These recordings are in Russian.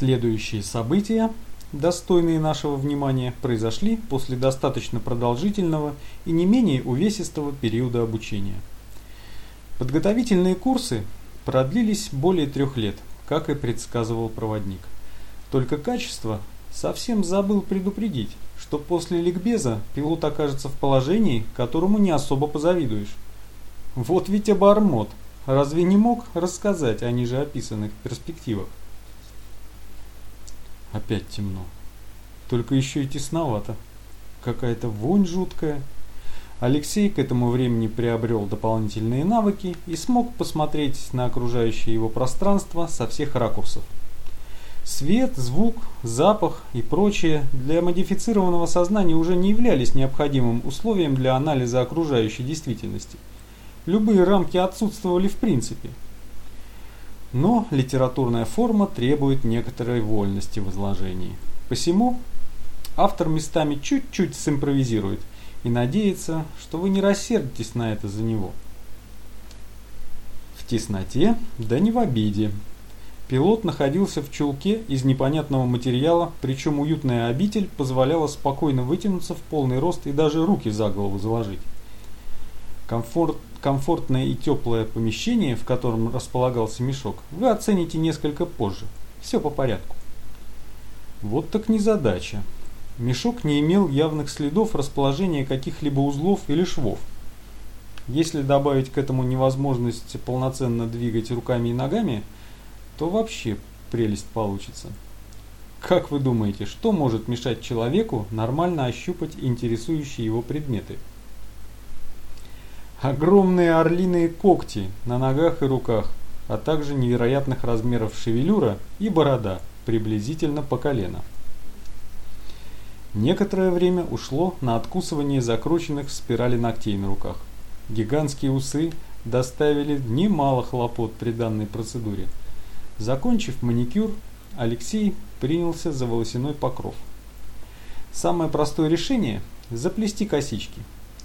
Следующие события, достойные нашего внимания, произошли после достаточно продолжительного и не менее увесистого периода обучения. Подготовительные курсы продлились более трех лет, как и предсказывал проводник. Только качество совсем забыл предупредить, что после ликбеза пилот окажется в положении, которому не особо позавидуешь. Вот ведь обормот, разве не мог рассказать о ниже описанных перспективах? Опять темно. Только еще и тесновато. Какая-то вонь жуткая. Алексей к этому времени приобрел дополнительные навыки и смог посмотреть на окружающее его пространство со всех ракурсов. Свет, звук, запах и прочее для модифицированного сознания уже не являлись необходимым условием для анализа окружающей действительности. Любые рамки отсутствовали в принципе. Но литературная форма требует некоторой вольности в изложении. Посему автор местами чуть-чуть симпровизирует и надеется, что вы не рассердитесь на это за него. В тесноте, да не в обиде. Пилот находился в чулке из непонятного материала, причем уютная обитель позволяла спокойно вытянуться в полный рост и даже руки за голову заложить. Комфорт, комфортное и теплое помещение, в котором располагался мешок, вы оцените несколько позже. Все по порядку. Вот так незадача. Мешок не имел явных следов расположения каких-либо узлов или швов. Если добавить к этому невозможность полноценно двигать руками и ногами, то вообще прелесть получится. Как вы думаете, что может мешать человеку нормально ощупать интересующие его предметы? Огромные орлиные когти на ногах и руках, а также невероятных размеров шевелюра и борода, приблизительно по колено. Некоторое время ушло на откусывание закрученных в спирали ногтей на руках. Гигантские усы доставили немало хлопот при данной процедуре. Закончив маникюр, Алексей принялся за волосяной покров. Самое простое решение – заплести косички.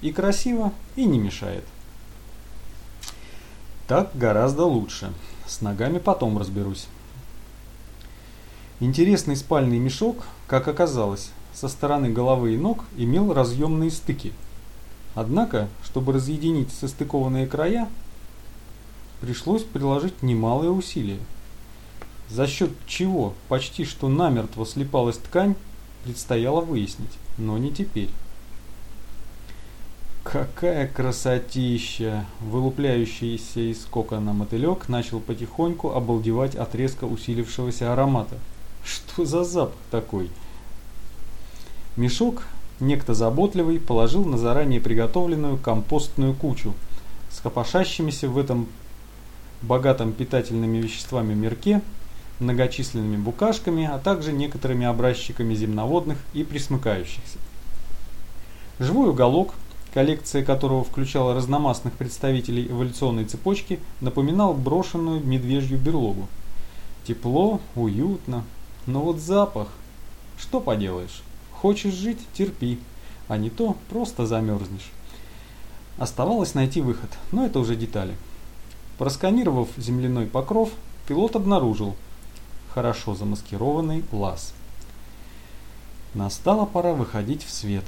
И красиво, и не мешает. Так гораздо лучше. С ногами потом разберусь. Интересный спальный мешок, как оказалось, со стороны головы и ног имел разъемные стыки. Однако, чтобы разъединить состыкованные края, пришлось приложить немалые усилия. За счет чего почти что намертво слипалась ткань, предстояло выяснить, но не теперь. Какая красотища! Вылупляющийся из кокона мотылек начал потихоньку обалдевать от резко усилившегося аромата. Что за запах такой? Мешок некто заботливый положил на заранее приготовленную компостную кучу с копошащимися в этом богатом питательными веществами мирке, многочисленными букашками, а также некоторыми образчиками земноводных и присмыкающихся. Живой уголок, коллекция которого включала разномастных представителей эволюционной цепочки, напоминал брошенную медвежью берлогу. Тепло, уютно, но вот запах, что поделаешь. Хочешь жить – терпи, а не то просто замерзнешь. Оставалось найти выход, но это уже детали. Просканировав земляной покров, пилот обнаружил хорошо замаскированный лаз. Настала пора выходить в свет.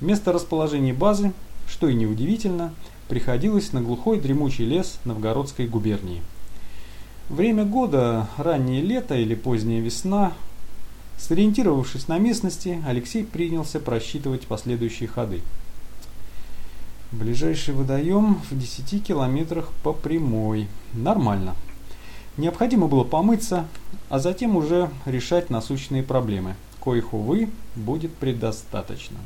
Место расположения базы, что и неудивительно, приходилось на глухой дремучий лес Новгородской губернии. Время года, раннее лето или поздняя весна, Сориентировавшись на местности, Алексей принялся просчитывать последующие ходы. Ближайший водоем в 10 километрах по прямой. Нормально. Необходимо было помыться, а затем уже решать насущные проблемы, коих, увы, будет предостаточно.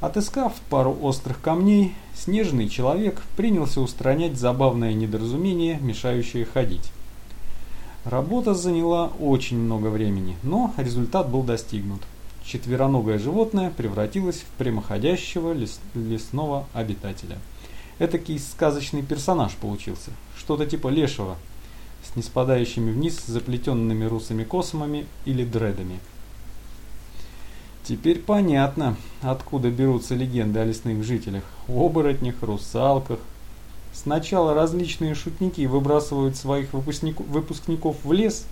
Отыскав пару острых камней, снежный человек принялся устранять забавное недоразумение, мешающее ходить. Работа заняла очень много времени, но результат был достигнут. Четвероногое животное превратилось в прямоходящего лес лесного обитателя. Этакий сказочный персонаж получился, что-то типа лешего, с неспадающими вниз заплетенными русыми космами или дредами. Теперь понятно, откуда берутся легенды о лесных жителях, оборотнях, русалках, Сначала различные шутники выбрасывают своих выпускников в лес,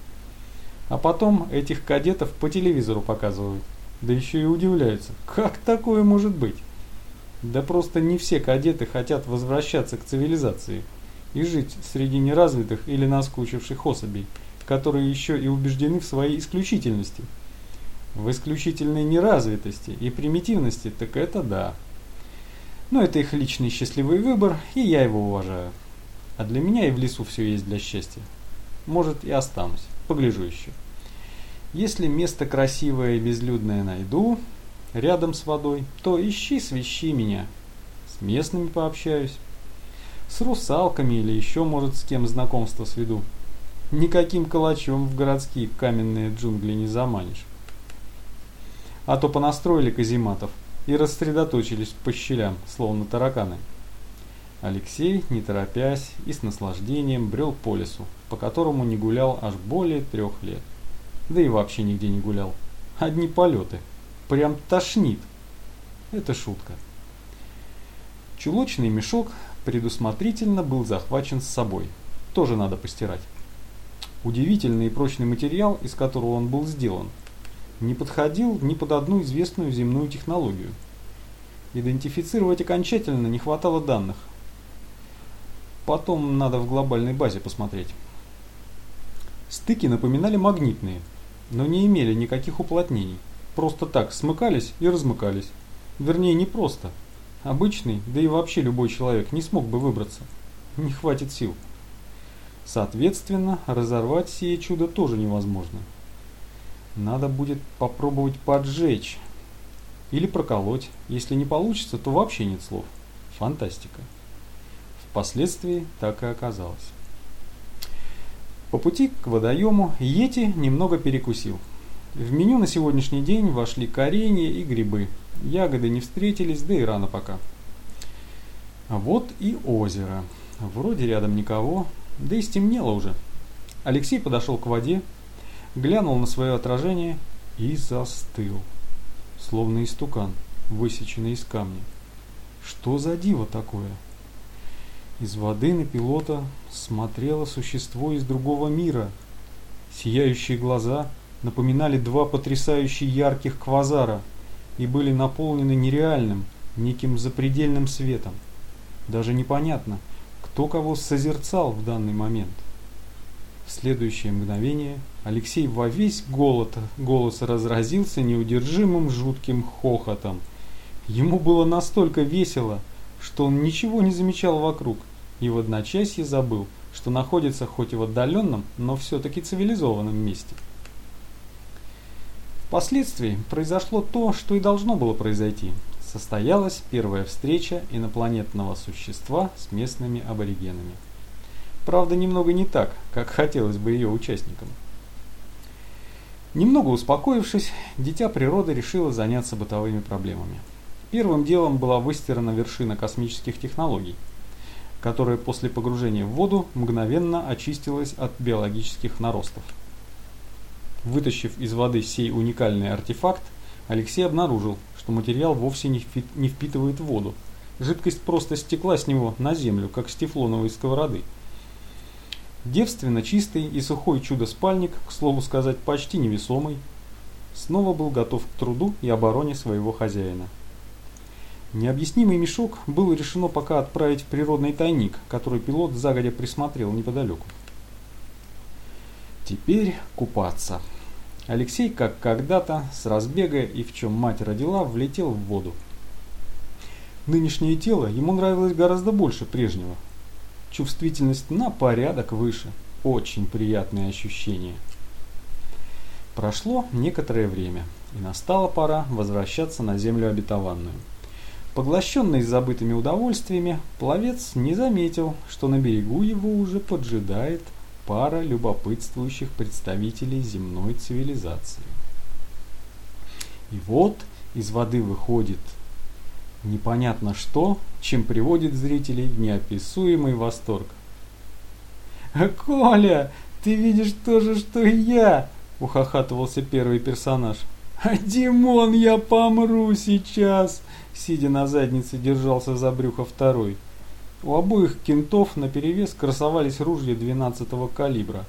А потом этих кадетов по телевизору показывают. Да еще и удивляются, как такое может быть? Да просто не все кадеты хотят возвращаться к цивилизации и жить среди неразвитых или наскучивших особей, которые еще и убеждены в своей исключительности. В исключительной неразвитости и примитивности, так это да. Но это их личный счастливый выбор, и я его уважаю. А для меня и в лесу все есть для счастья. Может и останусь, погляжу еще. Если место красивое и безлюдное найду, рядом с водой, то ищи, свищи меня. С местными пообщаюсь. С русалками или еще, может, с кем знакомство сведу. Никаким калачом в городские каменные джунгли не заманишь. А то понастроили казематов и рассредоточились по щелям, словно тараканы. Алексей, не торопясь и с наслаждением, брел по лесу, по которому не гулял аж более трех лет. Да и вообще нигде не гулял. Одни полеты. Прям тошнит. Это шутка. Чулочный мешок предусмотрительно был захвачен с собой. Тоже надо постирать. Удивительный и прочный материал, из которого он был сделан, не подходил ни под одну известную земную технологию. Идентифицировать окончательно не хватало данных. Потом надо в глобальной базе посмотреть. Стыки напоминали магнитные, но не имели никаких уплотнений. Просто так смыкались и размыкались. Вернее, не просто. Обычный, да и вообще любой человек не смог бы выбраться. Не хватит сил. Соответственно, разорвать сие чудо тоже невозможно. Надо будет попробовать поджечь. Или проколоть. Если не получится, то вообще нет слов. Фантастика. Впоследствии так и оказалось. По пути к водоему Йети немного перекусил. В меню на сегодняшний день вошли коренья и грибы. Ягоды не встретились, да и рано пока. Вот и озеро. Вроде рядом никого, да и стемнело уже. Алексей подошел к воде, глянул на свое отражение и застыл, словно истукан, высеченный из камня. Что за диво такое? Из воды на пилота смотрело существо из другого мира. Сияющие глаза напоминали два потрясающе ярких квазара и были наполнены нереальным, неким запредельным светом. Даже непонятно, кто кого созерцал в данный момент. В следующее мгновение Алексей во весь голод, голос разразился неудержимым жутким хохотом. Ему было настолько весело, что он ничего не замечал вокруг и в одночасье забыл, что находится хоть и в отдаленном, но все-таки цивилизованном месте. Впоследствии произошло то, что и должно было произойти. Состоялась первая встреча инопланетного существа с местными аборигенами. Правда, немного не так, как хотелось бы ее участникам. Немного успокоившись, дитя природы решило заняться бытовыми проблемами. Первым делом была выстирана вершина космических технологий, которая после погружения в воду мгновенно очистилась от биологических наростов. Вытащив из воды сей уникальный артефакт, Алексей обнаружил, что материал вовсе не, впитывает воду. Жидкость просто стекла с него на землю, как с тефлоновой сковороды. Девственно чистый и сухой чудо-спальник, к слову сказать, почти невесомый, снова был готов к труду и обороне своего хозяина. Необъяснимый мешок было решено пока отправить в природный тайник, который пилот загодя присмотрел неподалеку. Теперь купаться. Алексей, как когда-то, с разбега и в чем мать родила, влетел в воду. Нынешнее тело ему нравилось гораздо больше прежнего. Чувствительность на порядок выше. Очень приятные ощущения. Прошло некоторое время, и настала пора возвращаться на землю обетованную. Поглощенный забытыми удовольствиями, пловец не заметил, что на берегу его уже поджидает пара любопытствующих представителей земной цивилизации. И вот из воды выходит непонятно что, чем приводит зрителей в неописуемый восторг. «Коля, ты видишь то же, что и я!» – ухахатывался первый персонаж. «А Димон, я помру сейчас!» Сидя на заднице, держался за брюхо второй. У обоих кентов наперевес красовались ружья 12-го калибра.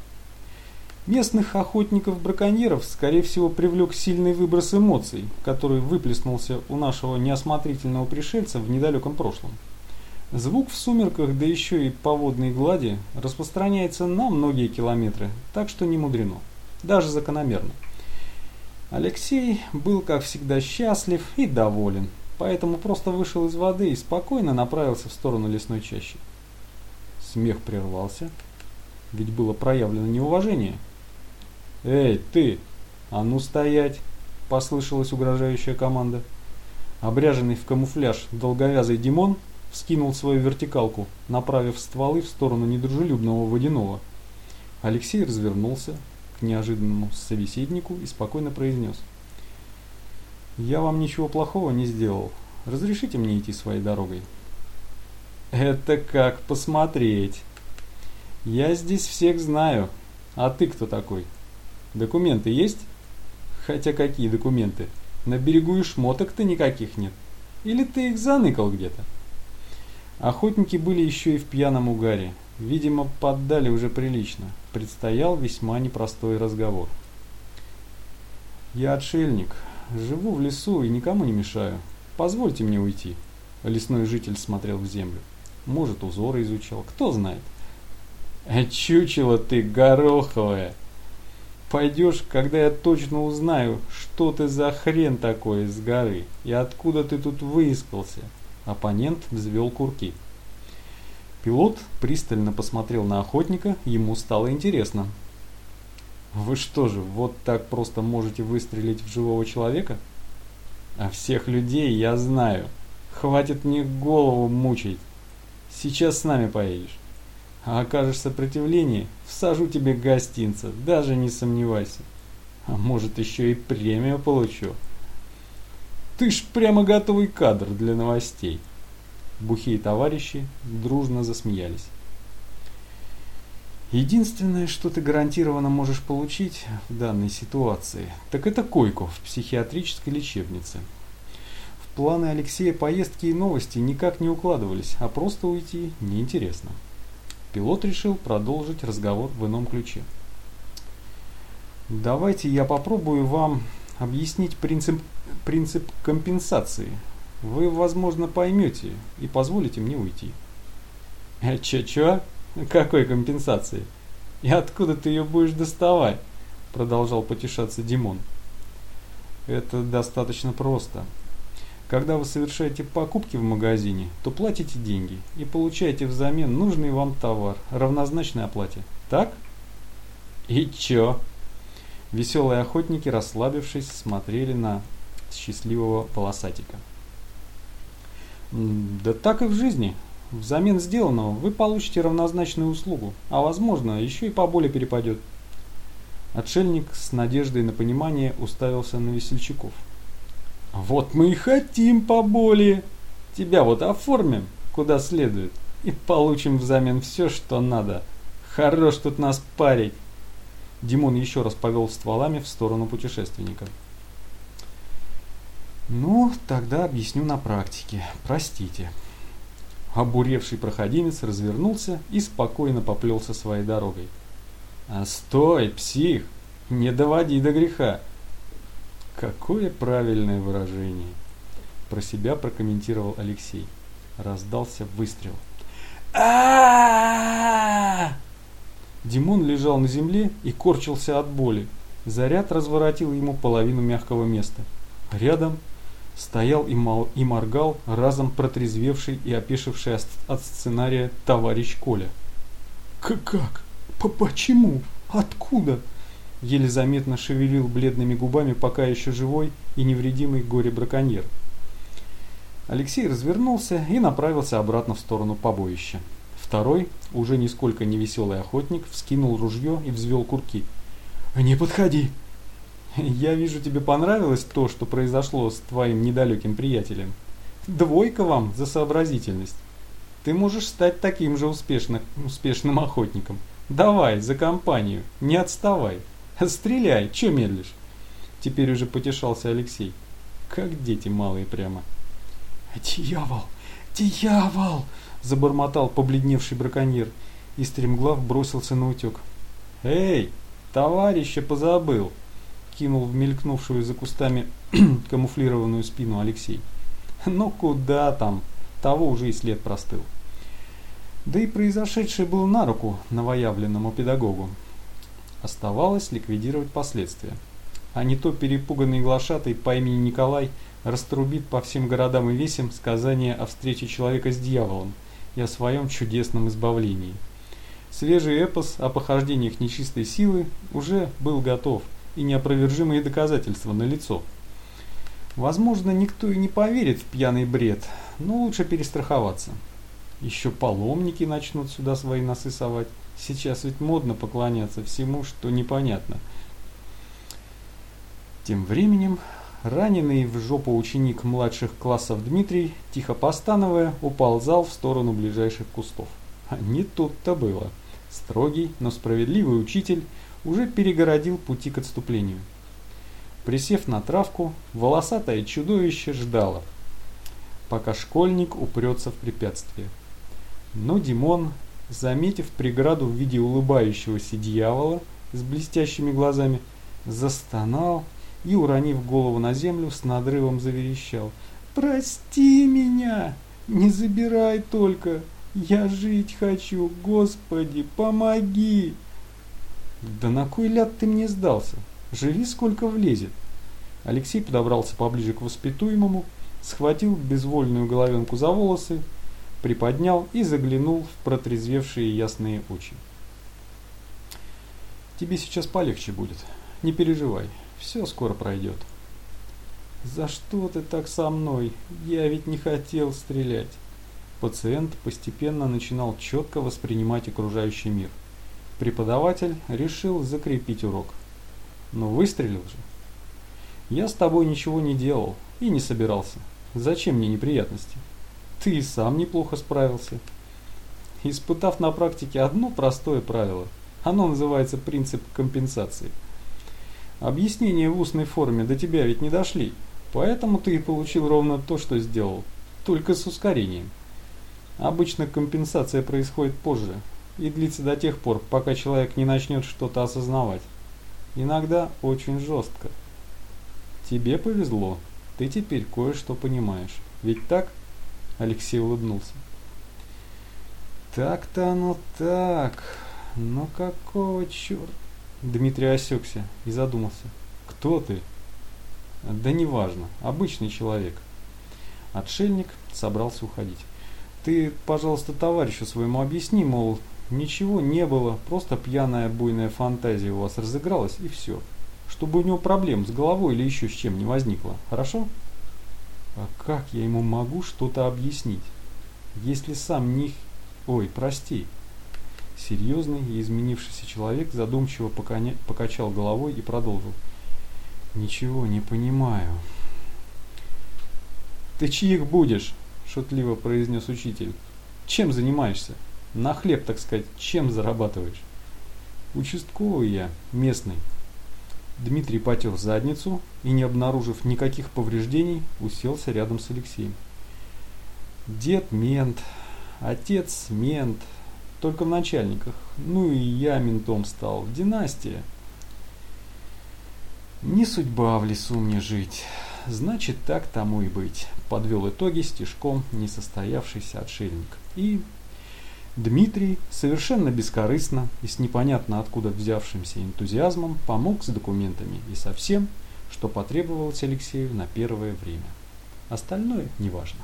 Местных охотников-браконьеров, скорее всего, привлек сильный выброс эмоций, который выплеснулся у нашего неосмотрительного пришельца в недалеком прошлом. Звук в сумерках, да еще и по водной глади, распространяется на многие километры, так что не мудрено, даже закономерно. Алексей был, как всегда, счастлив и доволен, поэтому просто вышел из воды и спокойно направился в сторону лесной чащи. Смех прервался, ведь было проявлено неуважение. «Эй, ты! А ну стоять!» – послышалась угрожающая команда. Обряженный в камуфляж долговязый Димон вскинул свою вертикалку, направив стволы в сторону недружелюбного водяного. Алексей развернулся к неожиданному собеседнику и спокойно произнес. «Я вам ничего плохого не сделал. Разрешите мне идти своей дорогой?» «Это как посмотреть. Я здесь всех знаю. А ты кто такой? Документы есть?» «Хотя какие документы? На берегу и шмоток-то никаких нет. Или ты их заныкал где-то?» Охотники были еще и в пьяном угаре. Видимо, поддали уже прилично. Предстоял весьма непростой разговор. «Я отшельник. Живу в лесу и никому не мешаю. Позвольте мне уйти». Лесной житель смотрел в землю. Может, узоры изучал, кто знает. «А чучело ты гороховое! Пойдешь, когда я точно узнаю, что ты за хрен такой из горы и откуда ты тут выискался». Оппонент взвел курки. Пилот пристально посмотрел на охотника, ему стало интересно. «Вы что же, вот так просто можете выстрелить в живого человека?» «А всех людей я знаю. Хватит мне голову мучить. Сейчас с нами поедешь. А окажешь сопротивление, всажу тебе гостинца, даже не сомневайся. А может еще и премию получу». Ты ж прямо готовый кадр для новостей. Бухие товарищи дружно засмеялись. Единственное, что ты гарантированно можешь получить в данной ситуации, так это койку в психиатрической лечебнице. В планы Алексея поездки и новости никак не укладывались, а просто уйти неинтересно. Пилот решил продолжить разговор в ином ключе. Давайте я попробую вам объяснить принцип принцип компенсации. Вы, возможно, поймете и позволите мне уйти. Э, Че-че? Какой компенсации? И откуда ты ее будешь доставать? Продолжал потешаться Димон. Это достаточно просто. Когда вы совершаете покупки в магазине, то платите деньги и получаете взамен нужный вам товар, равнозначной оплате. Так? И чё? Веселые охотники, расслабившись, смотрели на счастливого полосатика. Да так и в жизни. Взамен сделанного вы получите равнозначную услугу, а возможно еще и поболее перепадет. Отшельник с надеждой на понимание уставился на весельчаков. Вот мы и хотим поболее. Тебя вот оформим куда следует и получим взамен все, что надо. Хорош тут нас парить. Димон еще раз повел стволами в сторону путешественника. Ну, тогда объясню на практике. Простите. Обуревший проходимец развернулся и спокойно поплелся своей дорогой. А стой, псих! Не доводи до греха! Какое правильное выражение! Про себя прокомментировал Алексей. Раздался выстрел. а Димон лежал на земле и корчился от боли. Заряд разворотил ему половину мягкого места. Рядом стоял и, мол, и моргал разом протрезвевший и опешивший от сценария товарищ Коля. «Как? Почему? Откуда?» Еле заметно шевелил бледными губами пока еще живой и невредимый горе-браконьер. Алексей развернулся и направился обратно в сторону побоища. Второй, уже нисколько не веселый охотник, вскинул ружье и взвел курки. «Не подходи!» Я вижу, тебе понравилось то, что произошло с твоим недалеким приятелем. Двойка вам за сообразительность. Ты можешь стать таким же успешно, успешным охотником. Давай, за компанию, не отставай. Стреляй, че медлишь? Теперь уже потешался Алексей. Как дети малые прямо. Дьявол, дьявол! Забормотал побледневший браконьер и стремглав бросился на утек. Эй, Товарища позабыл, кинул в мелькнувшую за кустами камуфлированную спину Алексей. Ну куда там, того уже и след простыл. Да и произошедшее было на руку новоявленному педагогу. Оставалось ликвидировать последствия. А не то перепуганный глашатый по имени Николай раструбит по всем городам и весям сказание о встрече человека с дьяволом и о своем чудесном избавлении. Свежий эпос о похождениях нечистой силы уже был готов, и неопровержимые доказательства налицо. Возможно, никто и не поверит в пьяный бред, но лучше перестраховаться. Еще паломники начнут сюда свои носы совать. Сейчас ведь модно поклоняться всему, что непонятно. Тем временем раненый в жопу ученик младших классов Дмитрий, тихо постановая, уползал в сторону ближайших кустов. А не тут-то было. Строгий, но справедливый учитель уже перегородил пути к отступлению. Присев на травку, волосатое чудовище ждало, пока школьник упрется в препятствие. Но Димон, заметив преграду в виде улыбающегося дьявола с блестящими глазами, застонал и, уронив голову на землю, с надрывом заверещал. «Прости меня! Не забирай только! Я жить хочу! Господи, помоги!» «Да на кой ляд ты мне сдался? Живи сколько влезет!» Алексей подобрался поближе к воспитуемому, схватил безвольную головенку за волосы, приподнял и заглянул в протрезвевшие ясные очи. «Тебе сейчас полегче будет. Не переживай, все скоро пройдет». «За что ты так со мной? Я ведь не хотел стрелять». Пациент постепенно начинал четко воспринимать окружающий мир – Преподаватель решил закрепить урок. Но выстрелил же. Я с тобой ничего не делал и не собирался. Зачем мне неприятности? Ты и сам неплохо справился. Испытав на практике одно простое правило. Оно называется принцип компенсации. Объяснения в устной форме до тебя ведь не дошли. Поэтому ты и получил ровно то, что сделал. Только с ускорением. Обычно компенсация происходит позже, и длится до тех пор, пока человек не начнет что-то осознавать. Иногда очень жестко. Тебе повезло, ты теперь кое-что понимаешь. Ведь так? Алексей улыбнулся. Так-то оно так. Но какого черта? Дмитрий осекся и задумался. Кто ты? Да неважно, обычный человек. Отшельник собрался уходить. Ты, пожалуйста, товарищу своему объясни, мол, Ничего не было, просто пьяная буйная фантазия у вас разыгралась и все. Чтобы у него проблем с головой или еще с чем не возникло, хорошо? А как я ему могу что-то объяснить? Если сам них... Ой, прости. Серьезный и изменившийся человек задумчиво поканя... покачал головой и продолжил. Ничего не понимаю. Ты чьих будешь? Шутливо произнес учитель. Чем занимаешься? На хлеб, так сказать, чем зарабатываешь? Участковый я, местный. Дмитрий потер задницу и, не обнаружив никаких повреждений, уселся рядом с Алексеем. Дед мент, отец мент, только в начальниках. Ну и я ментом стал. Династия. Не судьба в лесу мне жить. Значит, так тому и быть. Подвел итоги стишком несостоявшийся отшельник. И Дмитрий совершенно бескорыстно и с непонятно откуда взявшимся энтузиазмом помог с документами и со всем, что потребовалось Алексею на первое время. Остальное неважно.